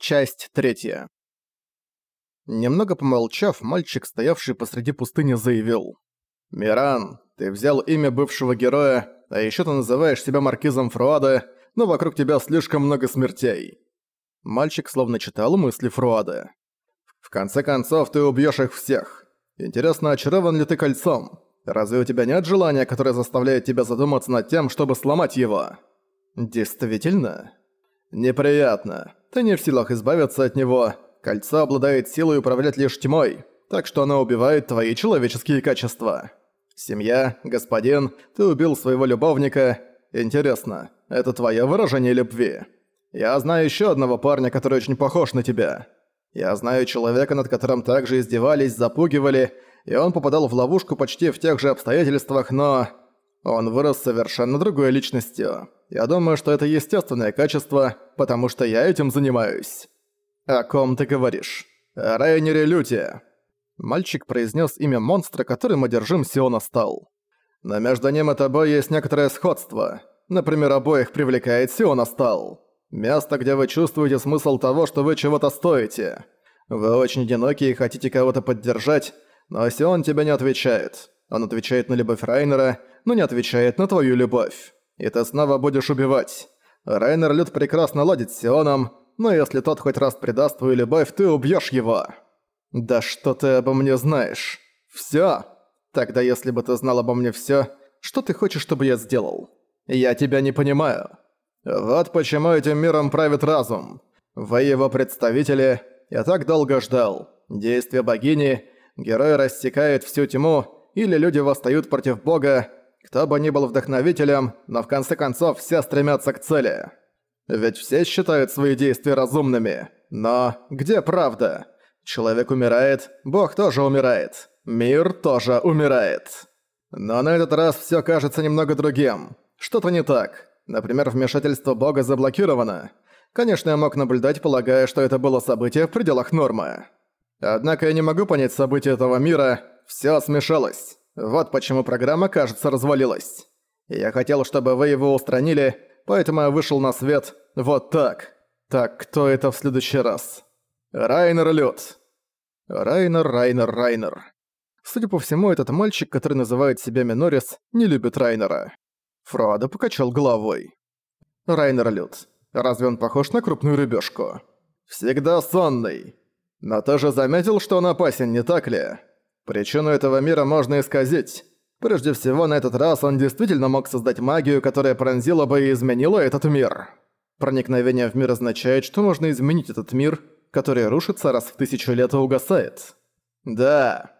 Часть третья. Немного помолчав, мальчик, стоявший посреди пустыни, заявил. «Миран, ты взял имя бывшего героя, а еще ты называешь себя маркизом Фруада, но вокруг тебя слишком много смертей». Мальчик словно читал мысли Фруада. «В конце концов, ты убьешь их всех. Интересно, очарован ли ты кольцом? Разве у тебя нет желания, которое заставляет тебя задуматься над тем, чтобы сломать его?» «Действительно?» «Неприятно. Ты не в силах избавиться от него. Кольцо обладает силой управлять лишь тьмой, так что оно убивает твои человеческие качества. Семья, господин, ты убил своего любовника. Интересно, это твое выражение любви? Я знаю еще одного парня, который очень похож на тебя. Я знаю человека, над которым также издевались, запугивали, и он попадал в ловушку почти в тех же обстоятельствах, но... Он вырос совершенно другой личностью. Я думаю, что это естественное качество, потому что я этим занимаюсь. О ком ты говоришь? О Райнере Люте. Мальчик произнес имя монстра, которым одержим Сиона стал. Но между ним и тобой есть некоторое сходство. Например, обоих привлекает Сиона стал. Место, где вы чувствуете смысл того, что вы чего-то стоите. Вы очень одиноки и хотите кого-то поддержать, но Сион тебе не отвечает. Он отвечает на любовь Райнера, но не отвечает на твою любовь. И ты снова будешь убивать. Райнер Люд прекрасно ладит с Сионом, но если тот хоть раз предаст твою любовь, ты убьешь его. Да что ты обо мне знаешь? Всё? Тогда если бы ты знал обо мне всё, что ты хочешь, чтобы я сделал? Я тебя не понимаю. Вот почему этим миром правит разум. Вы его представители, я так долго ждал. Действия богини, герой рассекает всю тьму, или люди восстают против Бога, кто бы ни был вдохновителем, но в конце концов все стремятся к цели. Ведь все считают свои действия разумными. Но где правда? Человек умирает, Бог тоже умирает. Мир тоже умирает. Но на этот раз все кажется немного другим. Что-то не так. Например, вмешательство Бога заблокировано. Конечно, я мог наблюдать, полагая, что это было событие в пределах нормы. Однако я не могу понять события этого мира, все смешалось. Вот почему программа, кажется, развалилась. Я хотел, чтобы вы его устранили, поэтому я вышел на свет вот так. Так, кто это в следующий раз? Райнер Лют. Райнер, Райнер, Райнер. Судя по всему, этот мальчик, который называет себя Минорис, не любит Райнера. Фродо покачал головой. Райнер Лют. Разве он похож на крупную рыбешку? Всегда сонный. Но ты же заметил, что он опасен, не так ли? Причину этого мира можно исказить. Прежде всего, на этот раз он действительно мог создать магию, которая пронзила бы и изменила этот мир. Проникновение в мир означает, что можно изменить этот мир, который рушится раз в тысячу лет и угасает. Да.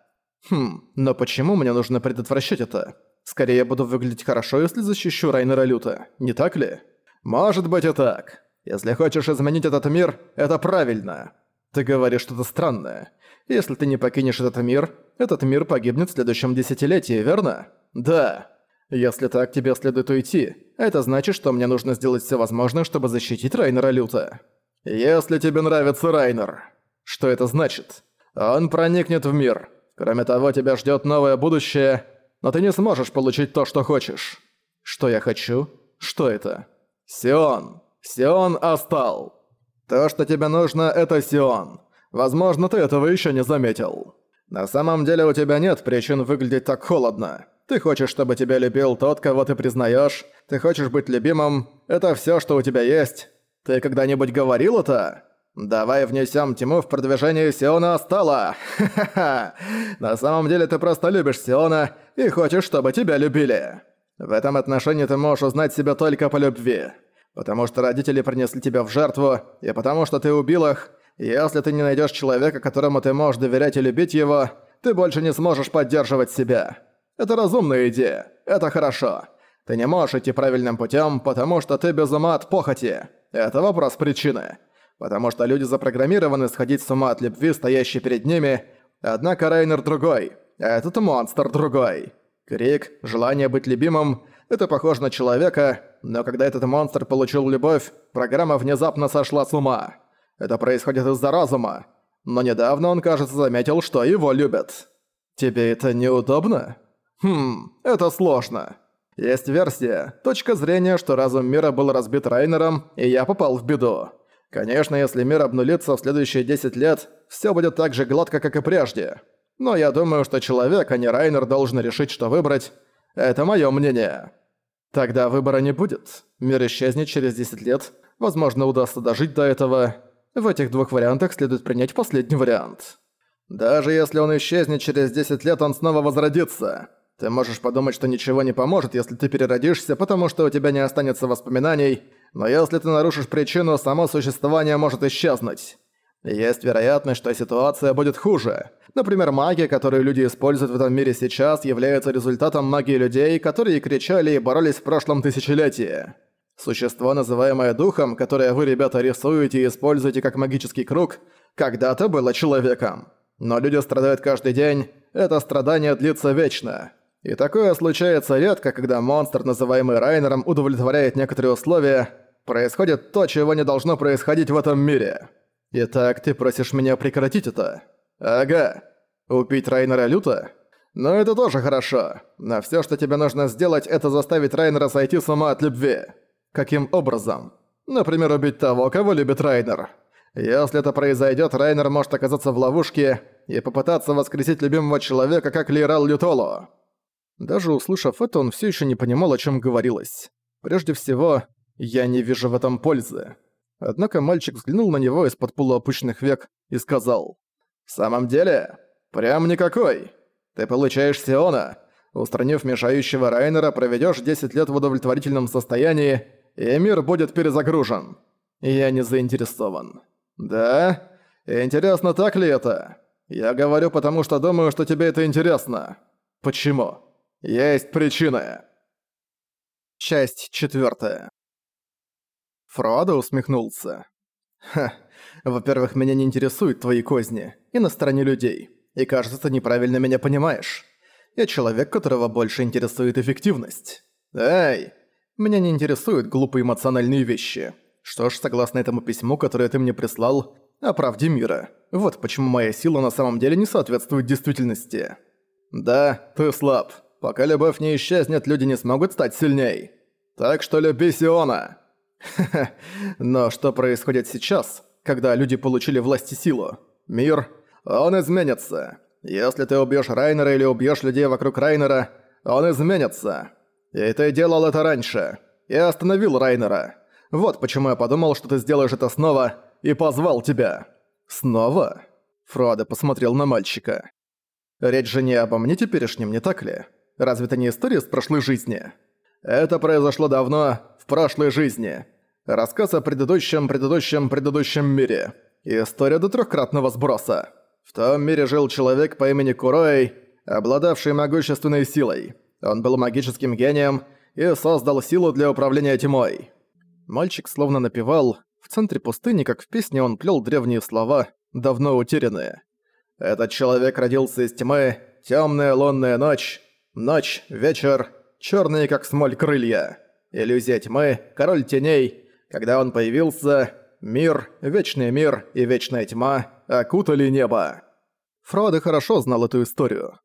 Хм, но почему мне нужно предотвращать это? Скорее я буду выглядеть хорошо, если защищу Райнера Люта, не так ли? Может быть и так. Если хочешь изменить этот мир, это правильно. Ты говоришь что-то странное. Если ты не покинешь этот мир, этот мир погибнет в следующем десятилетии, верно? Да. Если так, тебе следует уйти. Это значит, что мне нужно сделать все возможное, чтобы защитить Райнера Люта. Если тебе нравится Райнер. Что это значит? Он проникнет в мир. Кроме того, тебя ждет новое будущее, но ты не сможешь получить то, что хочешь. Что я хочу? Что это? Сион. Сион Астал. То, что тебе нужно, это Сион. Возможно, ты этого еще не заметил. На самом деле у тебя нет причин выглядеть так холодно. Ты хочешь, чтобы тебя любил тот, кого ты признаешь. Ты хочешь быть любимым. Это все, что у тебя есть. Ты когда-нибудь говорил это? Давай внесем тьму в продвижение Сиона Астала. Ха-ха-ха. На самом деле ты просто любишь Сиона и хочешь, чтобы тебя любили. В этом отношении ты можешь узнать себя только по любви. Потому что родители принесли тебя в жертву, и потому что ты убил их, если ты не найдешь человека, которому ты можешь доверять и любить его, ты больше не сможешь поддерживать себя. Это разумная идея. Это хорошо. Ты не можешь идти правильным путем, потому что ты без ума от похоти. Это вопрос причины. Потому что люди запрограммированы сходить с ума от любви, стоящей перед ними, однако Рейнер другой, а этот монстр другой. Крик, желание быть любимым – это похоже на человека, но когда этот монстр получил любовь, программа внезапно сошла с ума. Это происходит из-за разума. Но недавно он, кажется, заметил, что его любят. Тебе это неудобно? Хм, это сложно. Есть версия, точка зрения, что разум мира был разбит Райнером, и я попал в беду. Конечно, если мир обнулится в следующие 10 лет, все будет так же гладко, как и прежде. Но я думаю, что человек, а не Райнер, должен решить, что выбрать. Это мое мнение. Тогда выбора не будет. Мир исчезнет через 10 лет. Возможно, удастся дожить до этого. В этих двух вариантах следует принять последний вариант. Даже если он исчезнет через 10 лет, он снова возродится. Ты можешь подумать, что ничего не поможет, если ты переродишься, потому что у тебя не останется воспоминаний, но если ты нарушишь причину, само существование может исчезнуть. Есть вероятность, что ситуация будет хуже. Например, магия, которую люди используют в этом мире сейчас, является результатом магии людей, которые кричали и боролись в прошлом тысячелетии. Существо, называемое духом, которое вы, ребята, рисуете и используете как магический круг, когда-то было человеком. Но люди страдают каждый день, это страдание длится вечно. И такое случается редко, когда монстр, называемый Райнером, удовлетворяет некоторые условия, происходит то, чего не должно происходить в этом мире. Итак, ты просишь меня прекратить это? Ага. Убить Райнера люто? Но это тоже хорошо. Но всё, что тебе нужно сделать, это заставить Райнера сойти с ума от любви. Каким образом? Например, убить того, кого любит Райнер. Если это произойдет, Райнер может оказаться в ловушке и попытаться воскресить любимого человека, как Лирал Лютоло. Даже услышав это, он все еще не понимал, о чем говорилось. Прежде всего, я не вижу в этом пользы. Однако мальчик взглянул на него из-под полуопущенных век и сказал. «В самом деле? Прям никакой. Ты получаешь Сиона. Устранив мешающего Райнера, проведешь 10 лет в удовлетворительном состоянии, и мир будет перезагружен. Я не заинтересован. Да? Интересно, так ли это? Я говорю, потому что думаю, что тебе это интересно. Почему?» Есть причина. Часть четвертая. Фродо усмехнулся. Ха, во-первых, меня не интересуют твои козни, и на стороне людей. И кажется, ты неправильно меня понимаешь. Я человек, которого больше интересует эффективность. Эй, меня не интересуют глупые эмоциональные вещи. Что ж, согласно этому письму, которое ты мне прислал, о правде мира. Вот почему моя сила на самом деле не соответствует действительности. Да, ты слаб. Пока любовь не исчезнет, люди не смогут стать сильней. Так что люби Сиона. Но что происходит сейчас, когда люди получили власть и силу? Мир, он изменится. Если ты убьёшь Райнера или убьёшь людей вокруг Райнера, он изменится. И ты делал это раньше. И остановил Райнера. Вот почему я подумал, что ты сделаешь это снова, и позвал тебя. Снова? Фродо посмотрел на мальчика. Речь же не обо мне теперешнем, не так ли? Разве это не история с прошлой жизни? Это произошло давно, в прошлой жизни. Рассказ о предыдущем, предыдущем, предыдущем мире. История до трехкратного сброса. В том мире жил человек по имени Куроэй, обладавший могущественной силой. Он был магическим гением и создал силу для управления тьмой. Мальчик словно напевал, в центре пустыни, как в песне, он плел древние слова, давно утерянные. «Этот человек родился из тьмы, темная лунная ночь, Ночь, вечер, черные как смоль крылья. Иллюзия тьмы, король теней. Когда он появился, мир, вечный мир и вечная тьма окутали небо. Фродо хорошо знал эту историю.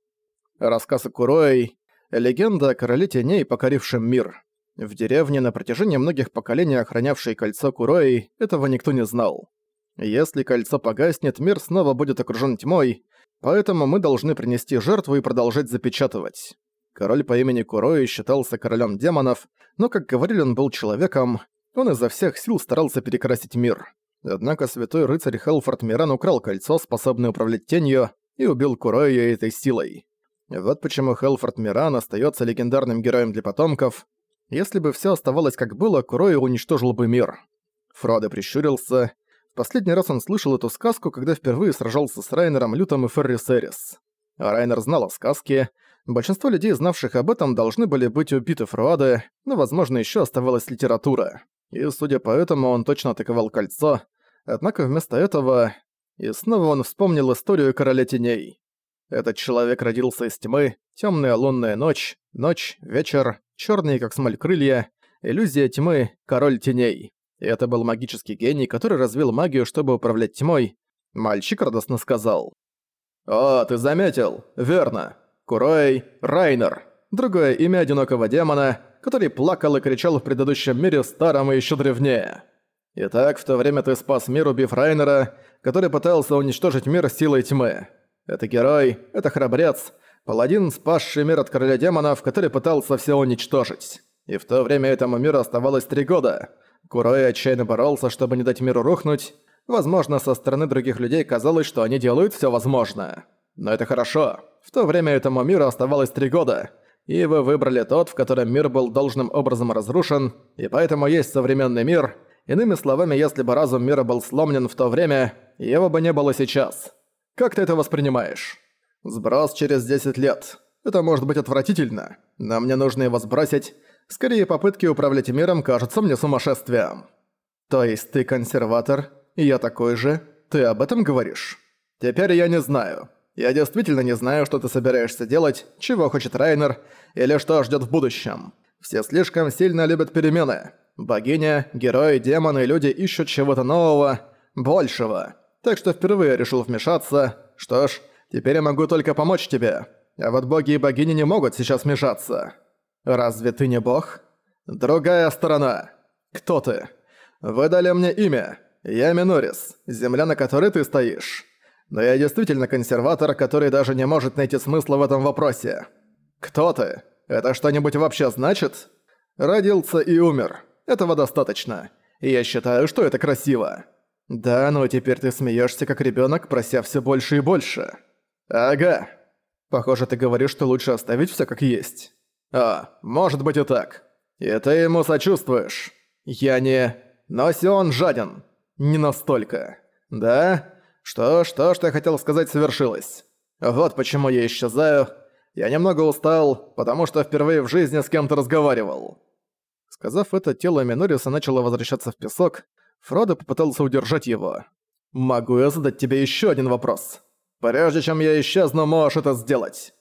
Рассказ о Куроэй – легенда о короле теней, покорившем мир. В деревне на протяжении многих поколений охранявшей кольцо Куроэй этого никто не знал. Если кольцо погаснет, мир снова будет окружен тьмой, Поэтому мы должны принести жертву и продолжать запечатывать. Король по имени Курои считался королем демонов, но, как говорили, он был человеком, он изо всех сил старался перекрасить мир. Однако святой рыцарь Хелфорд Миран украл кольцо, способное управлять тенью, и убил Курои этой силой. Вот почему Хелфорд Миран остается легендарным героем для потомков. Если бы все оставалось как было, Курои уничтожил бы мир. Фродо прищурился. Последний раз он слышал эту сказку, когда впервые сражался с Райнером Лютом и Ферри Серис. А Райнер знал о сказке. Большинство людей, знавших об этом, должны были быть убиты Фруады, но, возможно, еще оставалась литература. И, судя по этому, он точно атаковал кольцо. Однако вместо этого... И снова он вспомнил историю Короля Теней. Этот человек родился из тьмы, темная лунная ночь, ночь, вечер, черные как смоль крылья, иллюзия тьмы, король теней. И это был магический гений, который развил магию, чтобы управлять тьмой. Мальчик радостно сказал. «О, ты заметил? Верно. Курой Райнер. Другое имя одинокого демона, который плакал и кричал в предыдущем мире старом и еще древнее. Итак, в то время ты спас мир, убив Райнера, который пытался уничтожить мир силой тьмы. Это герой, это храбрец, паладин, спасший мир от короля демонов, который пытался все уничтожить. И в то время этому миру оставалось три года. Курой отчаянно боролся, чтобы не дать миру рухнуть. Возможно, со стороны других людей казалось, что они делают все возможное. Но это хорошо. В то время этому миру оставалось три года. И вы выбрали тот, в котором мир был должным образом разрушен, и поэтому есть современный мир. Иными словами, если бы разум мира был сломлен в то время, его бы не было сейчас. Как ты это воспринимаешь? Сброс через 10 лет. Это может быть отвратительно, но мне нужно его сбросить. Скорее, попытки управлять миром кажутся мне сумасшествием. То есть ты консерватор, и я такой же? Ты об этом говоришь? Теперь я не знаю. Я действительно не знаю, что ты собираешься делать, чего хочет Райнер, или что ждет в будущем. Все слишком сильно любят перемены. Богиня, герои, демоны и люди ищут чего-то нового, большего. Так что впервые решил вмешаться. Что ж, теперь я могу только помочь тебе. А вот боги и богини не могут сейчас вмешаться. Разве ты не бог? Другая сторона. Кто ты? Вы дали мне имя. Я Минорис, земля, на которой ты стоишь. Но я действительно консерватор, который даже не может найти смысла в этом вопросе. Кто ты? Это что-нибудь вообще значит? Родился и умер. Этого достаточно. И я считаю, что это красиво. Да, но теперь ты смеешься как ребенок, прося все больше и больше. Ага. Похоже, ты говоришь, что лучше оставить все как есть. А, может быть и так. И ты ему сочувствуешь. Я не... Но Сион жаден. Не настолько. Да? Что ж, то, что я хотел сказать, совершилось. Вот почему я исчезаю. Я немного устал, потому что впервые в жизни с кем-то разговаривал. Сказав это, тело Минориуса начало возвращаться в песок. Фродо попытался удержать его. «Могу я задать тебе еще один вопрос? Прежде чем я исчезну, можешь это сделать.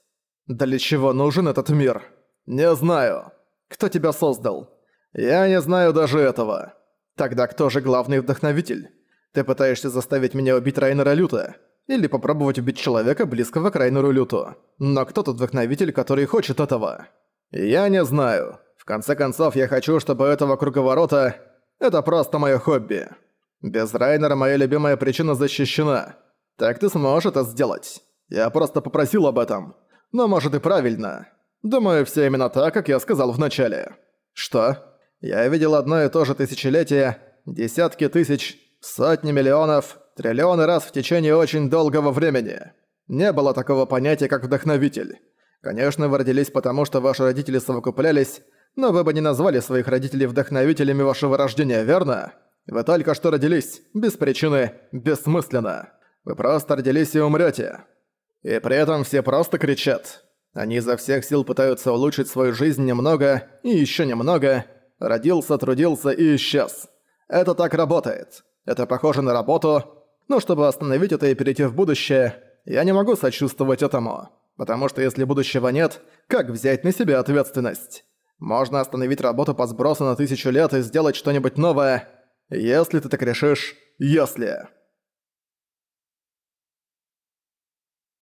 Для чего нужен этот мир? Не знаю. Кто тебя создал? Я не знаю даже этого. Тогда кто же главный вдохновитель? Ты пытаешься заставить меня убить Райнера Люта. Или попробовать убить человека, близкого к Райнеру Люту. Но кто тот вдохновитель, который хочет этого? Я не знаю. В конце концов, я хочу, чтобы этого круговорота... Это просто моё хобби. Без Райнера моя любимая причина защищена. Так ты сможешь это сделать. Я просто попросил об этом. Но может и правильно. Думаю, все именно так, как я сказал в начале. Что? Я видел одно и то же тысячелетие, десятки тысяч, Сотни миллионов, триллионы раз в течение очень долгого времени. Не было такого понятия, как вдохновитель. Конечно, вы родились потому, что ваши родители совокуплялись, но вы бы не назвали своих родителей вдохновителями вашего рождения, верно? Вы только что родились, без причины, бессмысленно. Вы просто родились и умрете. И при этом все просто кричат. Они изо всех сил пытаются улучшить свою жизнь немного и еще немного. Родился, трудился и исчез. Это так работает. Это похоже на работу, но чтобы остановить это и перейти в будущее, я не могу сочувствовать этому. Потому что если будущего нет, как взять на себя ответственность? Можно остановить работу по сбросу на тысячу лет и сделать что-нибудь новое, если ты так решишь, если...